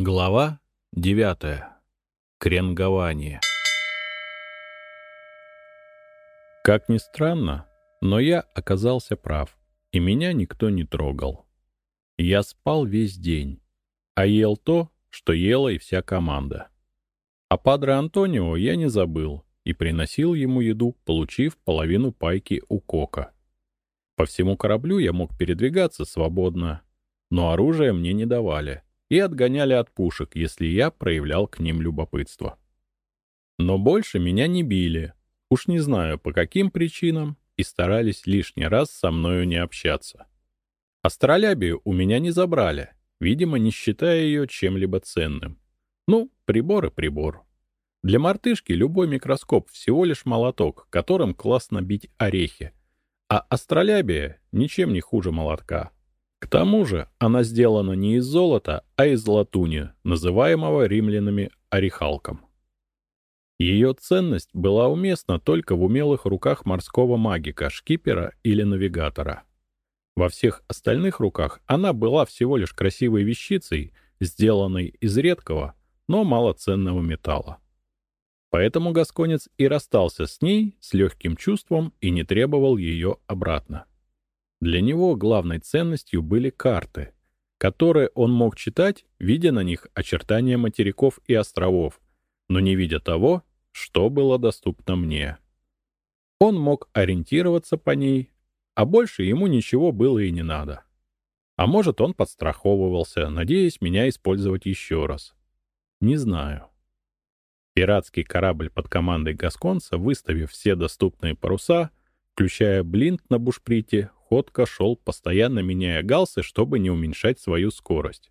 Глава 9. Кренгование. Как ни странно, но я оказался прав, и меня никто не трогал. Я спал весь день, а ел то, что ела и вся команда. А Падре Антонио я не забыл и приносил ему еду, получив половину пайки у Кока. По всему кораблю я мог передвигаться свободно, но оружие мне не давали — и отгоняли от пушек, если я проявлял к ним любопытство. Но больше меня не били, уж не знаю по каким причинам, и старались лишний раз со мною не общаться. Астролябию у меня не забрали, видимо, не считая ее чем-либо ценным. Ну, прибор и прибор. Для мартышки любой микроскоп всего лишь молоток, которым классно бить орехи, а астролябия ничем не хуже молотка. К тому же она сделана не из золота, а из латуни, называемого римлянами орехалком. Ее ценность была уместна только в умелых руках морского магика, шкипера или навигатора. Во всех остальных руках она была всего лишь красивой вещицей, сделанной из редкого, но малоценного металла. Поэтому Гасконец и расстался с ней с легким чувством и не требовал ее обратно. Для него главной ценностью были карты, которые он мог читать, видя на них очертания материков и островов, но не видя того, что было доступно мне. Он мог ориентироваться по ней, а больше ему ничего было и не надо. А может, он подстраховывался, надеясь меня использовать еще раз. Не знаю. Пиратский корабль под командой Гасконца, выставив все доступные паруса, включая блинт на бушприте, ходко шел, постоянно меняя галсы, чтобы не уменьшать свою скорость.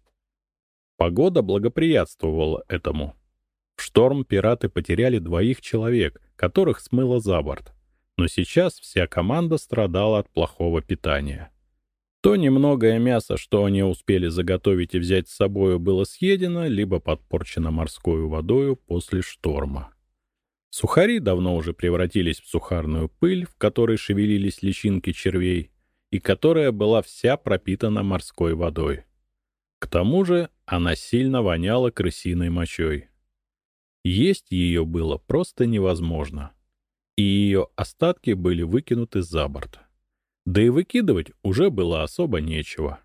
Погода благоприятствовала этому. В шторм пираты потеряли двоих человек, которых смыло за борт. Но сейчас вся команда страдала от плохого питания. То немногое мясо, что они успели заготовить и взять с собою, было съедено, либо подпорчено морской водою после шторма. Сухари давно уже превратились в сухарную пыль, в которой шевелились личинки червей, и которая была вся пропитана морской водой. К тому же она сильно воняла крысиной мочой. Есть ее было просто невозможно, и ее остатки были выкинуты за борт. Да и выкидывать уже было особо нечего.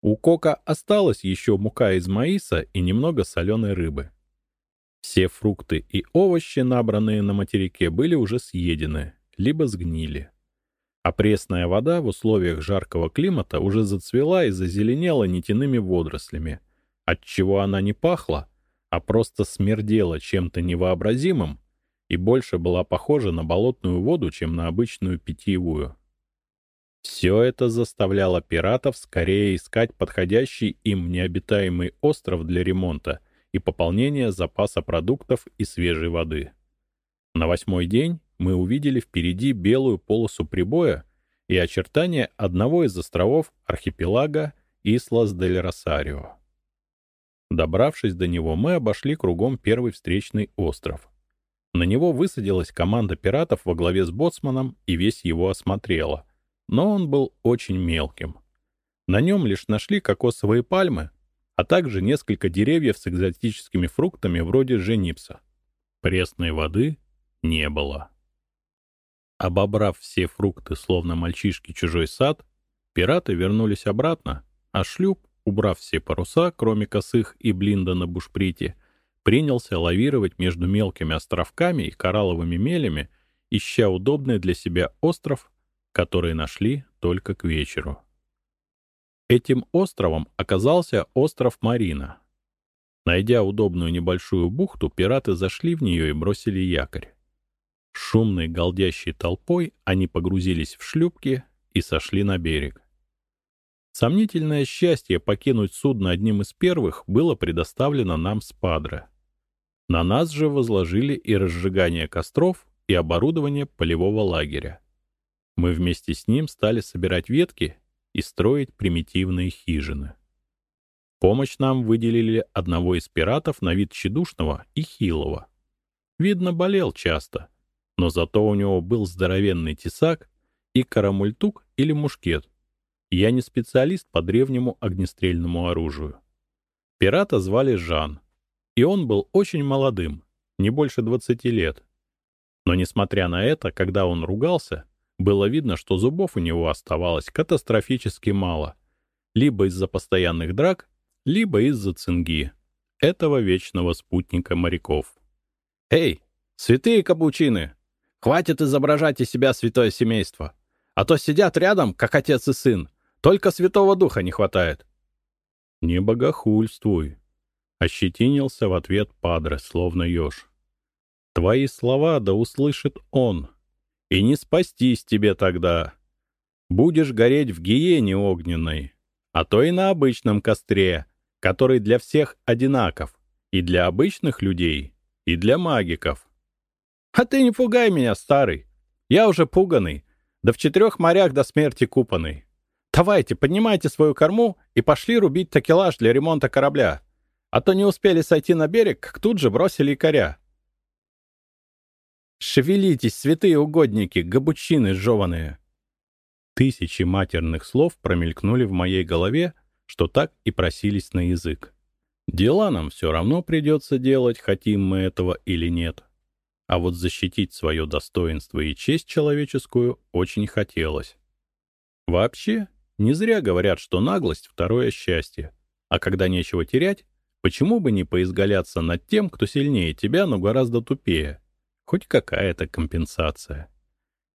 У Кока осталась еще мука из маиса и немного соленой рыбы. Все фрукты и овощи, набранные на материке, были уже съедены, либо сгнили а пресная вода в условиях жаркого климата уже зацвела и зазеленела нитяными водорослями, отчего она не пахла, а просто смердела чем-то невообразимым и больше была похожа на болотную воду, чем на обычную питьевую. Все это заставляло пиратов скорее искать подходящий им необитаемый остров для ремонта и пополнения запаса продуктов и свежей воды. На восьмой день мы увидели впереди белую полосу прибоя и очертания одного из островов архипелага Ислас-дель-Росарио. Добравшись до него, мы обошли кругом первый встречный остров. На него высадилась команда пиратов во главе с боцманом и весь его осмотрела, но он был очень мелким. На нем лишь нашли кокосовые пальмы, а также несколько деревьев с экзотическими фруктами вроде женипса. Пресной воды не было. Обобрав все фрукты, словно мальчишки чужой сад, пираты вернулись обратно, а шлюп, убрав все паруса, кроме косых и блинда на бушприте, принялся лавировать между мелкими островками и коралловыми мелями, ища удобный для себя остров, который нашли только к вечеру. Этим островом оказался остров Марина. Найдя удобную небольшую бухту, пираты зашли в нее и бросили якорь. Шумной галдящей толпой они погрузились в шлюпки и сошли на берег. Сомнительное счастье покинуть судно одним из первых было предоставлено нам с Падре. На нас же возложили и разжигание костров, и оборудование полевого лагеря. Мы вместе с ним стали собирать ветки и строить примитивные хижины. Помощь нам выделили одного из пиратов на вид тщедушного и хилого. Видно, болел часто, но зато у него был здоровенный тесак и карамультук или мушкет. Я не специалист по древнему огнестрельному оружию. Пирата звали Жан, и он был очень молодым, не больше 20 лет. Но несмотря на это, когда он ругался, было видно, что зубов у него оставалось катастрофически мало, либо из-за постоянных драк, либо из-за цинги, этого вечного спутника моряков. «Эй, святые каблучины! Хватит изображать из себя святое семейство, а то сидят рядом, как отец и сын, только святого духа не хватает». «Не богохульствуй», — ощетинился в ответ падре, словно еж. «Твои слова да услышит он, и не спастись тебе тогда. Будешь гореть в гиене огненной, а то и на обычном костре, который для всех одинаков, и для обычных людей, и для магиков. А ты не пугай меня, старый. Я уже пуганый, да в четырех морях до смерти купанный. Давайте, поднимайте свою корму и пошли рубить такелаж для ремонта корабля. А то не успели сойти на берег, как тут же бросили коря. Шевелитесь, святые угодники, габучины жеваные. Тысячи матерных слов промелькнули в моей голове, что так и просились на язык. Дела нам все равно придется делать, хотим мы этого или нет. А вот защитить свое достоинство и честь человеческую очень хотелось. Вообще, не зря говорят, что наглость — второе счастье. А когда нечего терять, почему бы не поизгаляться над тем, кто сильнее тебя, но гораздо тупее? Хоть какая-то компенсация.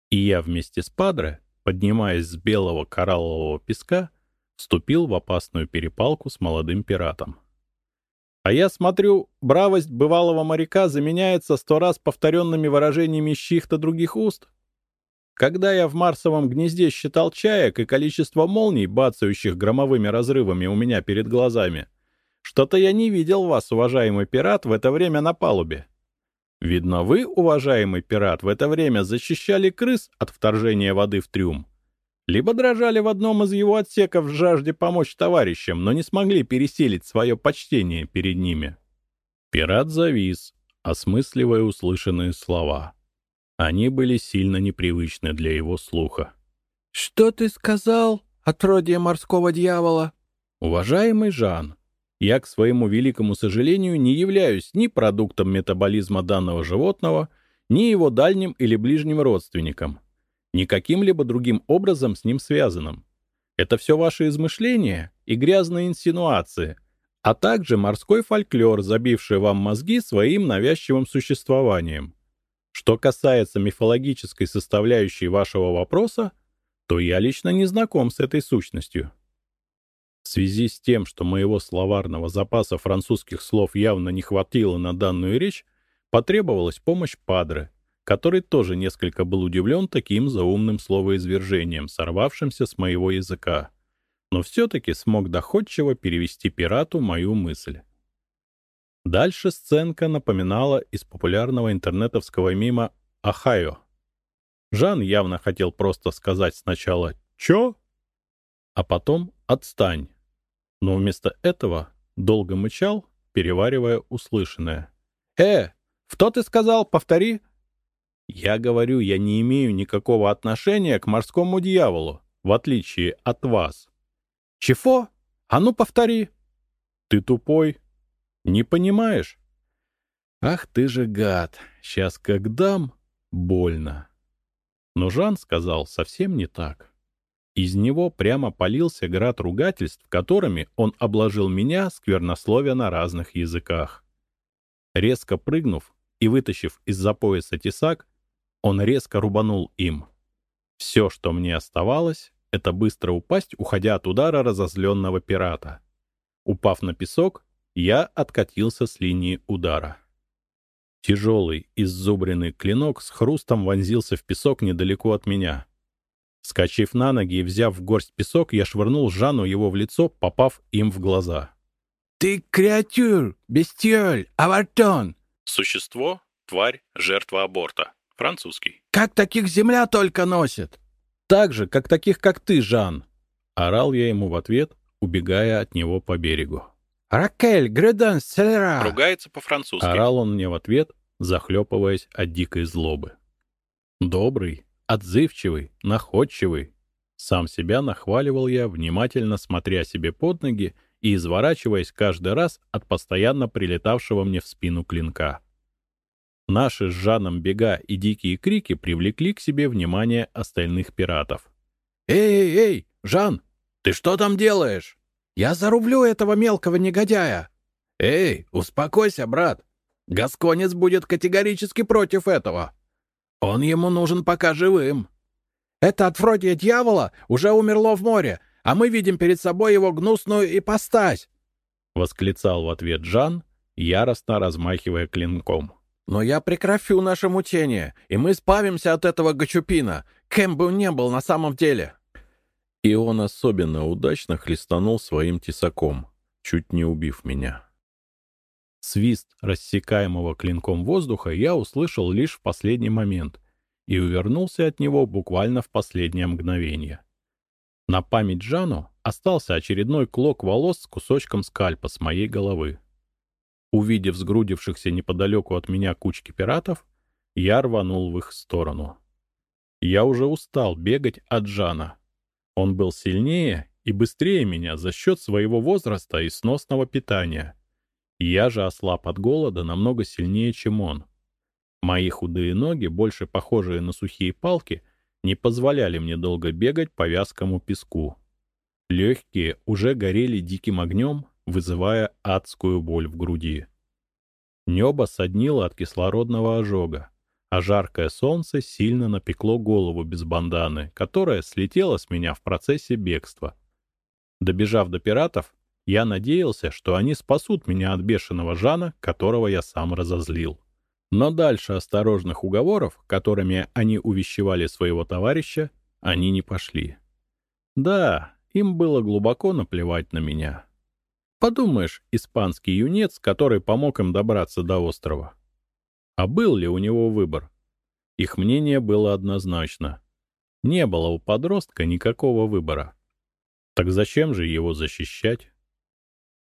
И я вместе с Падре, поднимаясь с белого кораллового песка, вступил в опасную перепалку с молодым пиратом. А я смотрю, бравость бывалого моряка заменяется сто раз повторенными выражениями из чьих-то других уст. Когда я в Марсовом гнезде считал чаек и количество молний, бацающих громовыми разрывами у меня перед глазами, что-то я не видел вас, уважаемый пират, в это время на палубе. Видно, вы, уважаемый пират, в это время защищали крыс от вторжения воды в трюм либо дрожали в одном из его отсеков в жажде помочь товарищам, но не смогли переселить свое почтение перед ними. Пират завис, осмысливая услышанные слова. Они были сильно непривычны для его слуха. «Что ты сказал, отродье морского дьявола?» «Уважаемый Жан, я, к своему великому сожалению, не являюсь ни продуктом метаболизма данного животного, ни его дальним или ближним родственником ни каким-либо другим образом с ним связанным. Это все ваши измышления и грязные инсинуации, а также морской фольклор, забивший вам мозги своим навязчивым существованием. Что касается мифологической составляющей вашего вопроса, то я лично не знаком с этой сущностью. В связи с тем, что моего словарного запаса французских слов явно не хватило на данную речь, потребовалась помощь Падре, который тоже несколько был удивлен таким заумным словоизвержением, сорвавшимся с моего языка, но все-таки смог доходчиво перевести пирату мою мысль. Дальше сценка напоминала из популярного интернетовского мима «Ахайо». Жан явно хотел просто сказать сначала «Чё?», а потом «Отстань», но вместо этого долго мычал, переваривая услышанное. «Э, что ты сказал? Повтори!» Я говорю, я не имею никакого отношения к морскому дьяволу, в отличие от вас. Чего? А ну повтори. Ты тупой? Не понимаешь? Ах ты же гад, сейчас как дам, больно. Но Жан сказал совсем не так. Из него прямо полился град ругательств, которыми он обложил меня, сквернословия на разных языках. Резко прыгнув и вытащив из-за пояса тесак, он резко рубанул им. Все, что мне оставалось, это быстро упасть, уходя от удара разозленного пирата. Упав на песок, я откатился с линии удара. Тяжелый, иззубренный клинок с хрустом вонзился в песок недалеко от меня. Скачив на ноги и взяв в горсть песок, я швырнул Жанну его в лицо, попав им в глаза. «Ты креатюр, бестиоль, авартон!» Существо, тварь, жертва аборта. Французский. «Как таких земля только носит?» «Так же, как таких, как ты, Жан!» Орал я ему в ответ, убегая от него по берегу. «Ракель, Греден, Селера!» Ругается по-французски. Орал он мне в ответ, захлепываясь от дикой злобы. Добрый, отзывчивый, находчивый. Сам себя нахваливал я, внимательно смотря себе под ноги и изворачиваясь каждый раз от постоянно прилетавшего мне в спину клинка. Наши с Жаном бега и дикие крики привлекли к себе внимание остальных пиратов. «Эй, эй, эй, Жан, ты что там делаешь? Я зарублю этого мелкого негодяя!» «Эй, успокойся, брат! Гасконец будет категорически против этого. Он ему нужен пока живым. Это отвродие дьявола уже умерло в море, а мы видим перед собой его гнусную ипостась!» — восклицал в ответ Жан, яростно размахивая клинком. «Но я прекращу наше мучение, и мы спавимся от этого гачупина, кем бы он не был на самом деле!» И он особенно удачно хлестанул своим тесаком, чуть не убив меня. Свист рассекаемого клинком воздуха я услышал лишь в последний момент и увернулся от него буквально в последнее мгновение. На память Жану остался очередной клок волос с кусочком скальпа с моей головы. Увидев сгрудившихся неподалеку от меня кучки пиратов, я рванул в их сторону. Я уже устал бегать от Жана. Он был сильнее и быстрее меня за счет своего возраста и сносного питания — я же ослаб от голода намного сильнее, чем он. Мои худые ноги, больше похожие на сухие палки, не позволяли мне долго бегать по вязкому песку. Легкие уже горели диким огнем, вызывая адскую боль в груди. Небо соднило от кислородного ожога, а жаркое солнце сильно напекло голову без банданы, которая слетела с меня в процессе бегства. Добежав до пиратов, я надеялся, что они спасут меня от бешеного Жана, которого я сам разозлил. Но дальше осторожных уговоров, которыми они увещевали своего товарища, они не пошли. Да, им было глубоко наплевать на меня. Подумаешь, испанский юнец, который помог им добраться до острова. А был ли у него выбор? Их мнение было однозначно. Не было у подростка никакого выбора. Так зачем же его защищать?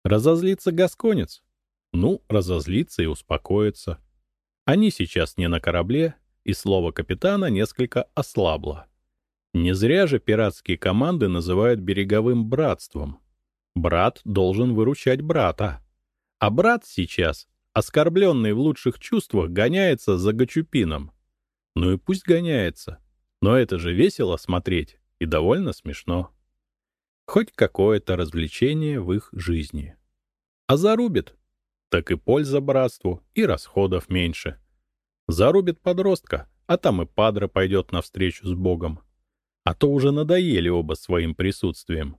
Разозлится гасконец? Ну, разозлится и успокоится. Они сейчас не на корабле, и слово капитана несколько ослабло. Не зря же пиратские команды называют береговым братством. Брат должен выручать брата. А брат сейчас, оскорбленный в лучших чувствах, гоняется за Гачупином. Ну и пусть гоняется. Но это же весело смотреть и довольно смешно. Хоть какое-то развлечение в их жизни. А зарубит, так и польза братству, и расходов меньше. Зарубит подростка, а там и падре пойдет навстречу с Богом. А то уже надоели оба своим присутствием.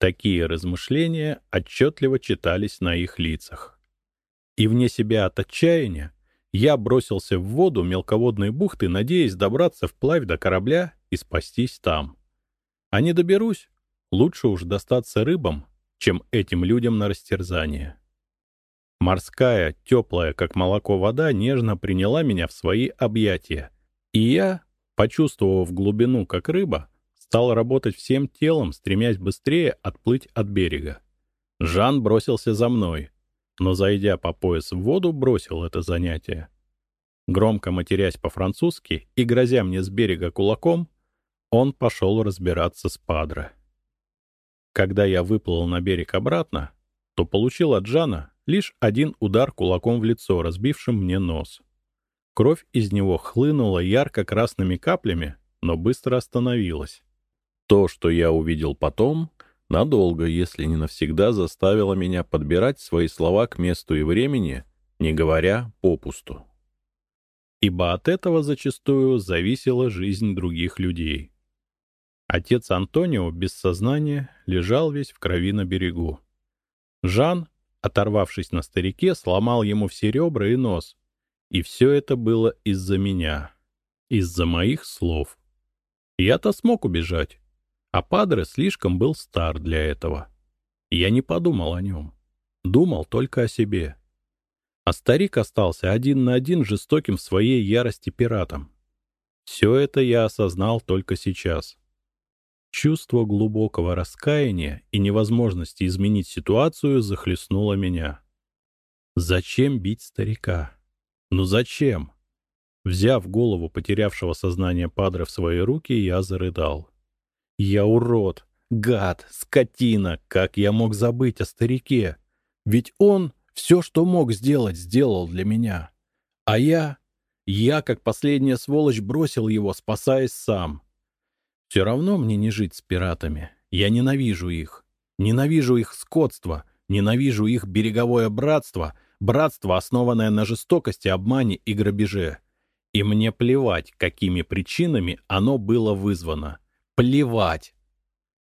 Такие размышления отчетливо читались на их лицах. И вне себя от отчаяния я бросился в воду мелководной бухты, надеясь добраться вплавь до корабля и спастись там. А не доберусь, Лучше уж достаться рыбам, чем этим людям на растерзание. Морская, теплая, как молоко вода, нежно приняла меня в свои объятия. И я, почувствовав глубину, как рыба, стал работать всем телом, стремясь быстрее отплыть от берега. Жан бросился за мной, но, зайдя по пояс в воду, бросил это занятие. Громко матерясь по-французски и грозя мне с берега кулаком, он пошел разбираться с Падре. Когда я выплыл на берег обратно, то получил от Жана лишь один удар кулаком в лицо, разбившим мне нос. Кровь из него хлынула ярко-красными каплями, но быстро остановилась. То, что я увидел потом, надолго, если не навсегда, заставило меня подбирать свои слова к месту и времени, не говоря попусту. Ибо от этого зачастую зависела жизнь других людей. Отец Антонио без сознания лежал весь в крови на берегу. Жан, оторвавшись на старике, сломал ему все ребра и нос. И все это было из-за меня. Из-за моих слов. Я-то смог убежать. А Падре слишком был стар для этого. Я не подумал о нем. Думал только о себе. А старик остался один на один жестоким в своей ярости пиратом. Все это я осознал только сейчас. Чувство глубокого раскаяния и невозможности изменить ситуацию захлестнуло меня. Зачем бить старика? Ну зачем? Взяв голову потерявшего сознание падре в свои руки, я зарыдал. Я урод, Гад, скотина, как я мог забыть о старике? Ведь он все, что мог сделать, сделал для меня. А я... Я, как последняя сволочь, бросил его, спасаясь сам. Все равно мне не жить с пиратами. Я ненавижу их. Ненавижу их скотство, ненавижу их береговое братство, братство, основанное на жестокости, обмане и грабеже. И мне плевать, какими причинами оно было вызвано. Плевать.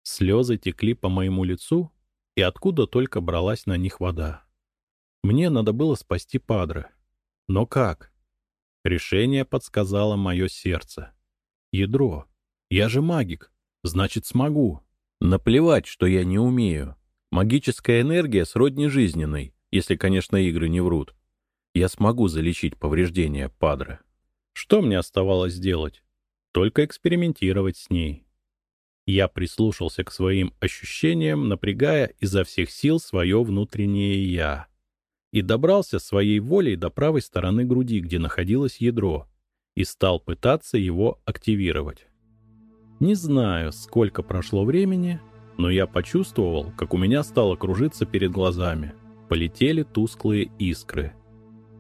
Слезы текли по моему лицу, и откуда только бралась на них вода. Мне надо было спасти Падре. Но как? Решение подсказало мое сердце. Ядро. Я же магик. Значит, смогу. Наплевать, что я не умею. Магическая энергия сродни жизненной, если, конечно, игры не врут. Я смогу залечить повреждения Падре. Что мне оставалось делать? Только экспериментировать с ней. Я прислушался к своим ощущениям, напрягая изо всех сил свое внутреннее «я». И добрался своей волей до правой стороны груди, где находилось ядро, и стал пытаться его активировать. Не знаю, сколько прошло времени, но я почувствовал, как у меня стало кружиться перед глазами. Полетели тусклые искры.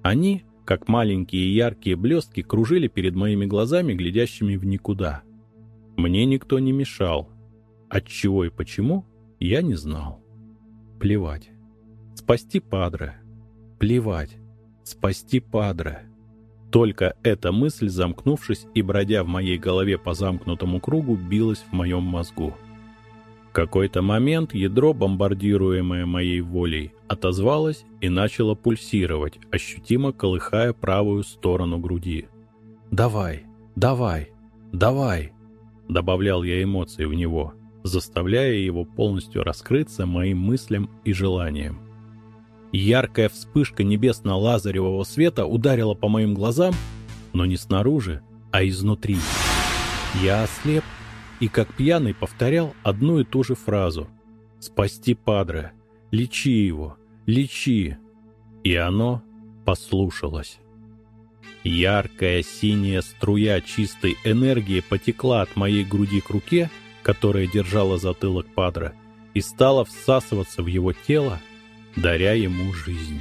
Они, как маленькие яркие блестки, кружили перед моими глазами, глядящими в никуда — мне никто не мешал. От чего и почему, я не знал. Плевать. Спасти Падре. Плевать. Спасти Падре. Только эта мысль, замкнувшись и бродя в моей голове по замкнутому кругу, билась в моем мозгу. В какой-то момент ядро, бомбардируемое моей волей, отозвалось и начало пульсировать, ощутимо колыхая правую сторону груди. «Давай, давай, давай!» Добавлял я эмоции в него, заставляя его полностью раскрыться моим мыслям и желаниям. Яркая вспышка небесно-лазаревого света ударила по моим глазам, но не снаружи, а изнутри. Я ослеп и как пьяный повторял одну и ту же фразу «Спасти Падре! Лечи его! Лечи!» И оно послушалось. Яркая синяя струя чистой энергии потекла от моей груди к руке, которая держала затылок Падра, и стала всасываться в его тело, даря ему жизнь.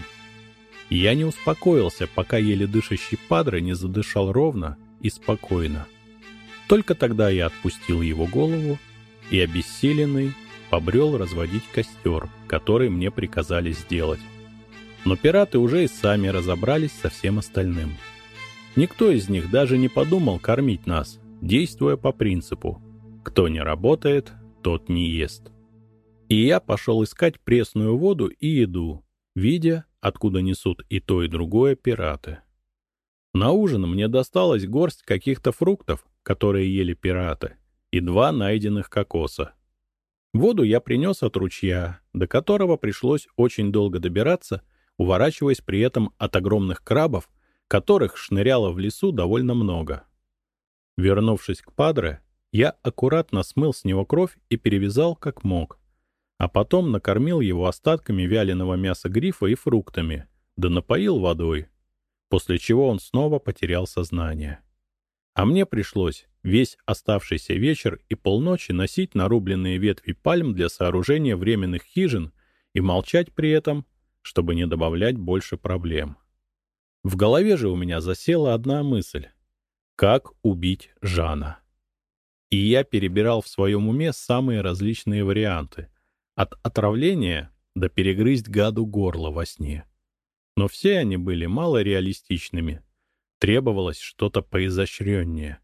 Я не успокоился, пока еле дышащий Падре не задышал ровно и спокойно. Только тогда я отпустил его голову и, обессиленный, побрел разводить костер, который мне приказали сделать. Но пираты уже и сами разобрались со всем остальным. Никто из них даже не подумал кормить нас, действуя по принципу «кто не работает, тот не ест». И я пошел искать пресную воду и еду, видя, откуда несут и то, и другое пираты. На ужин мне досталась горсть каких-то фруктов, которые ели пираты, и два найденных кокоса. Воду я принес от ручья, до которого пришлось очень долго добираться, уворачиваясь при этом от огромных крабов, которых шныряло в лесу довольно много. Вернувшись к Падре, я аккуратно смыл с него кровь и перевязал как мог, а потом накормил его остатками вяленого мяса грифа и фруктами, да напоил водой, после чего он снова потерял сознание. А мне пришлось весь оставшийся вечер и полночи носить нарубленные ветви пальм для сооружения временных хижин и молчать при этом, чтобы не добавлять больше проблем. В голове же у меня засела одна мысль. Как убить Жана? И я перебирал в своем уме самые различные варианты. От отравления до перегрызть гаду горло во сне. Но все они были мало реалистичными. Требовалось что-то поизощреннее.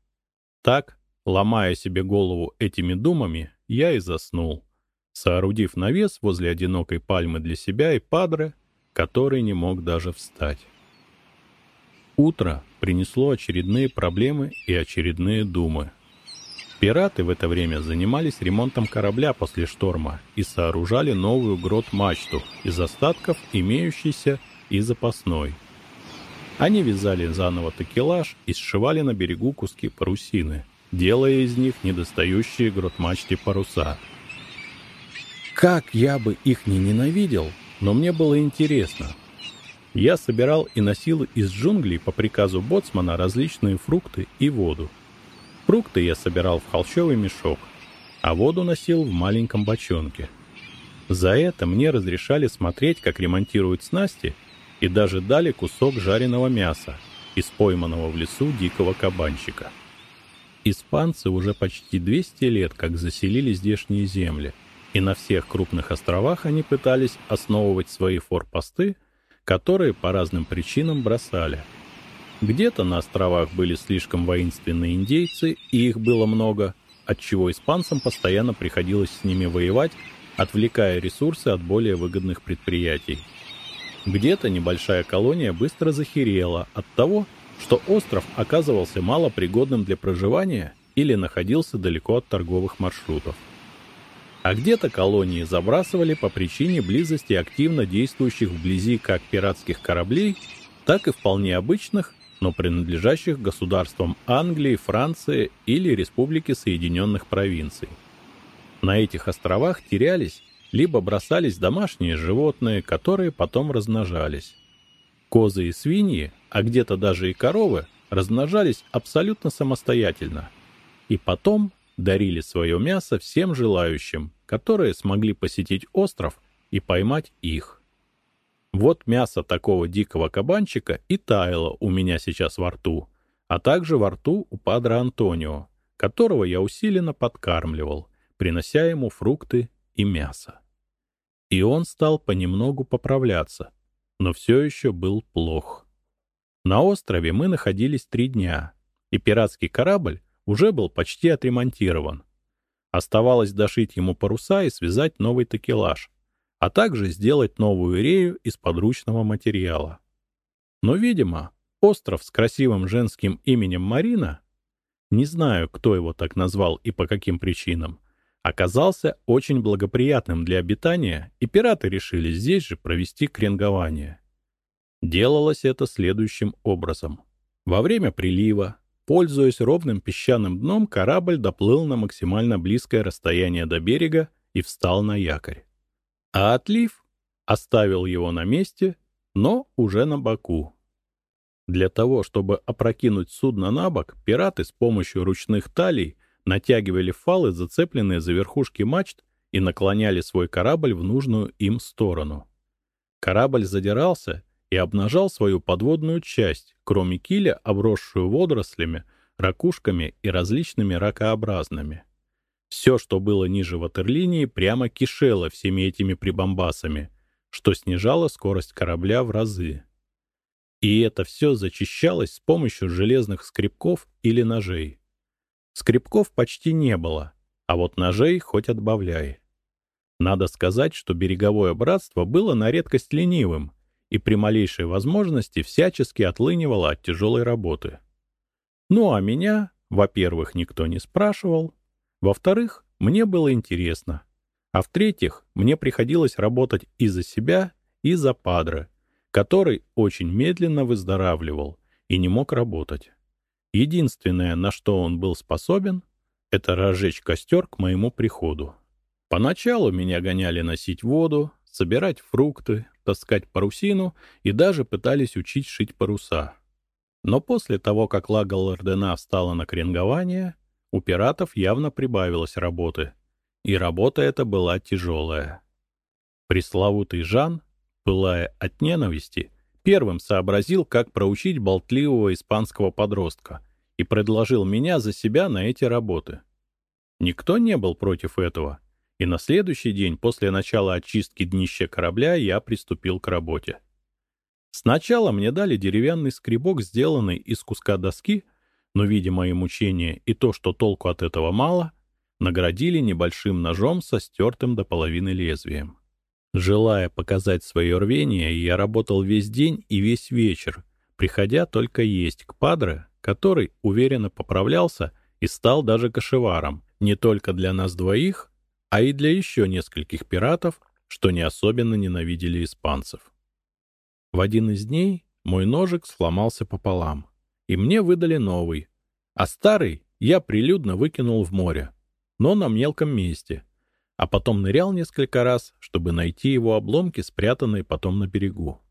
Так, ломая себе голову этими думами, я и заснул, соорудив навес возле одинокой пальмы для себя и падре, который не мог даже встать. Утро принесло очередные проблемы и очередные думы. Пираты в это время занимались ремонтом корабля после шторма и сооружали новую грот-мачту из остатков имеющейся и запасной. Они вязали заново такелаж и сшивали на берегу куски парусины, делая из них недостающие грот-мачте паруса. Как я бы их не ненавидел, но мне было интересно, я собирал и носил из джунглей по приказу боцмана различные фрукты и воду. Фрукты я собирал в холщовый мешок. а воду носил в маленьком бочонке. За это мне разрешали смотреть, как ремонтируют снасти, и даже дали кусок жареного мяса из пойманного в лесу дикого кабанчика. Испанцы уже почти 200 лет как заселили здешние земли, и на всех крупных островах они пытались основывать свои форпосты, которые по разным причинам бросали. Где-то на островах были слишком воинственные индейцы, и их было много, отчего испанцам постоянно приходилось с ними воевать, отвлекая ресурсы от более выгодных предприятий. Где-то небольшая колония быстро захерела от того, что остров оказывался малопригодным для проживания или находился далеко от торговых маршрутов. А где-то колонии забрасывали по причине близости активно действующих вблизи как пиратских кораблей, так и вполне обычных, но принадлежащих государствам Англии, Франции или Республики Соединенных Провинций. На этих островах терялись либо бросались домашние животные, которые потом размножались. Козы и свиньи, а где-то даже и коровы, размножались абсолютно самостоятельно. И потом дарили свое мясо всем желающим, которые смогли посетить остров и поймать их. Вот мясо такого дикого кабанчика и таяло у меня сейчас во рту, а также во рту у падра Антонио, которого я усиленно подкармливал, принося ему фрукты и мясо. И он стал понемногу поправляться, но все еще был плох. На острове мы находились три дня, и пиратский корабль уже был почти отремонтирован. Оставалось дошить ему паруса и связать новый такелаж, а также сделать новую рею из подручного материала. Но, видимо, остров с красивым женским именем Марина, не знаю, кто его так назвал и по каким причинам, оказался очень благоприятным для обитания, и пираты решили здесь же провести кренгование. Делалось это следующим образом. Во время прилива Пользуясь ровным песчаным дном, корабль доплыл на максимально близкое расстояние до берега и встал на якорь. А отлив оставил его на месте, но уже на боку. Для того, чтобы опрокинуть судно на бок, пираты с помощью ручных талий натягивали фалы, зацепленные за верхушки мачт, и наклоняли свой корабль в нужную им сторону. Корабль задирался, и обнажал свою подводную часть, кроме киля, обросшую водорослями, ракушками и различными ракообразными. Все, что было ниже ватерлинии, прямо кишело всеми этими прибамбасами, что снижало скорость корабля в разы. И это все зачищалось с помощью железных скребков или ножей. Скребков почти не было, а вот ножей хоть отбавляй. Надо сказать, что береговое братство было на редкость ленивым — и при малейшей возможности всячески отлынивала от тяжелой работы. Ну а меня, во-первых, никто не спрашивал, во-вторых, мне было интересно, а в-третьих, мне приходилось работать и за себя, и за Падре, который очень медленно выздоравливал и не мог работать. Единственное, на что он был способен, это разжечь костер к моему приходу. Поначалу меня гоняли носить воду, собирать фрукты, таскать парусину и даже пытались учить шить паруса. Но после того, как Лага Лордена встала на кренгование, у пиратов явно прибавилось работы. И работа эта была тяжелая. Пресловутый Жан, пылая от ненависти, первым сообразил, как проучить болтливого испанского подростка и предложил меня за себя на эти работы. Никто не был против этого — и на следующий день после начала очистки днища корабля я приступил к работе. Сначала мне дали деревянный скребок, сделанный из куска доски, но, видя мои мучения и то, что толку от этого мало, наградили небольшим ножом со стертым до половины лезвием. Желая показать свое рвение, я работал весь день и весь вечер, приходя только есть к падре, который уверенно поправлялся и стал даже кошеваром, не только для нас двоих, а и для еще нескольких пиратов, что не особенно ненавидели испанцев. В один из дней мой ножик сломался пополам, и мне выдали новый, а старый я прилюдно выкинул в море, но на мелком месте, а потом нырял несколько раз, чтобы найти его обломки, спрятанные потом на берегу.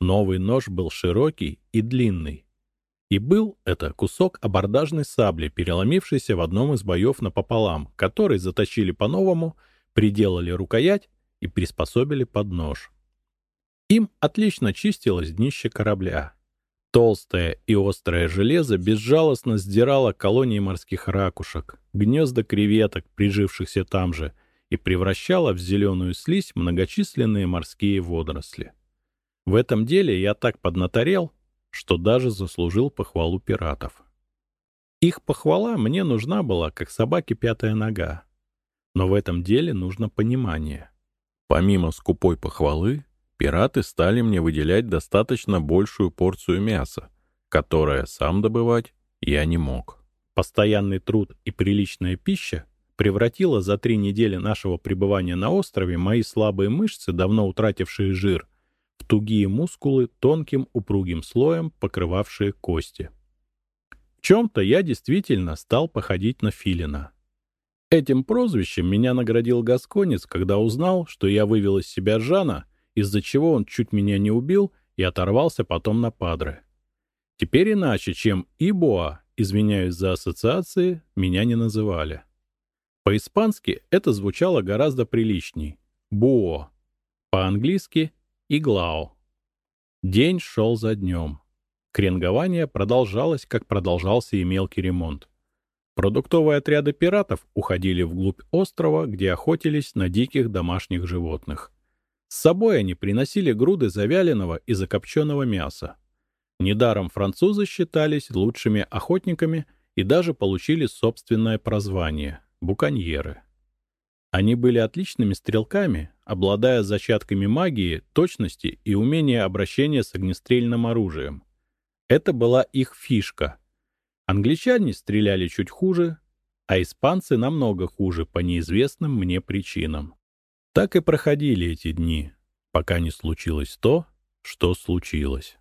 Новый нож был широкий и длинный, И был это кусок абордажной сабли, переломившийся в одном из боев напополам, который заточили по-новому, приделали рукоять и приспособили под нож. Им отлично чистилось днище корабля. Толстое и острое железо безжалостно сдирало колонии морских ракушек, гнезда креветок, прижившихся там же, и превращало в зеленую слизь многочисленные морские водоросли. В этом деле я так поднаторел, что даже заслужил похвалу пиратов. Их похвала мне нужна была, как собаке пятая нога. Но в этом деле нужно понимание. Помимо скупой похвалы, пираты стали мне выделять достаточно большую порцию мяса, которое сам добывать я не мог. Постоянный труд и приличная пища превратила за три недели нашего пребывания на острове мои слабые мышцы, давно утратившие жир, тугие мускулы, тонким упругим слоем покрывавшие кости. В чем-то я действительно стал походить на филина. Этим прозвищем меня наградил Гасконец, когда узнал, что я вывел из себя Жана — из-за чего он чуть меня не убил и оторвался потом на падры. Теперь иначе, чем Ибоа, извиняюсь за ассоциации, меня не называли. По-испански это звучало гораздо приличней. Буо. По-английски Иглао. День шел за днем. Кренгование продолжалось, как продолжался и мелкий ремонт. Продуктовые отряды пиратов уходили вглубь острова, где охотились на диких домашних животных. С собой они приносили груды завяленного и закопченного мяса. Недаром французы считались лучшими охотниками и даже получили собственное прозвание — буконьеры. Они были отличными стрелками, обладая зачатками магии, точности и умения обращения с огнестрельным оружием. Это была их фишка. Англичане стреляли чуть хуже, а испанцы намного хуже по неизвестным мне причинам. Так и проходили эти дни, пока не случилось то, что случилось.